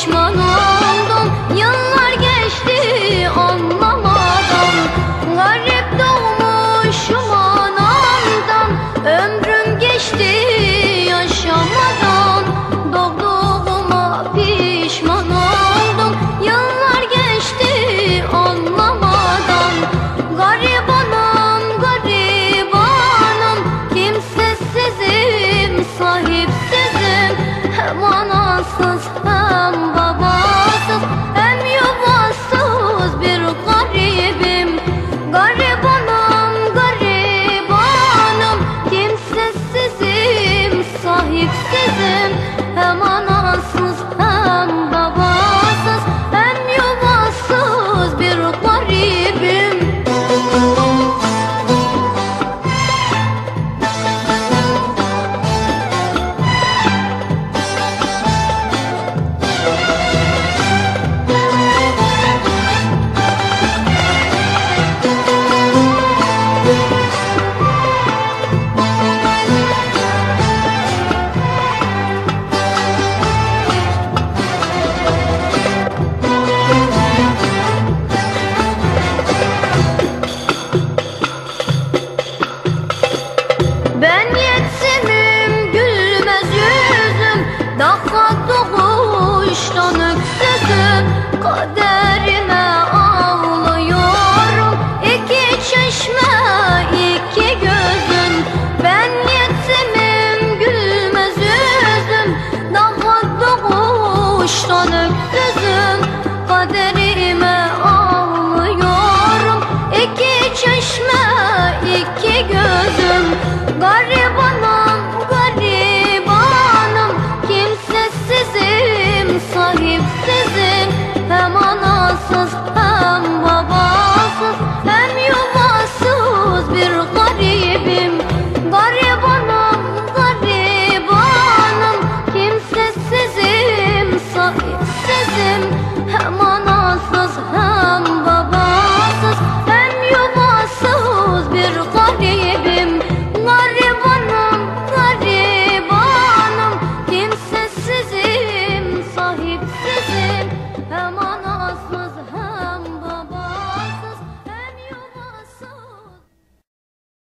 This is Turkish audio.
düşmana doğuştan öksüzüm. Kaderime ağlıyorum. İki çeşme iki gözüm. Ben yetimim gülmez yüzüm. Daha doğuştan öksüzüm. Kaderime ağlıyorum. İki çeşme iki gözüm. Gariban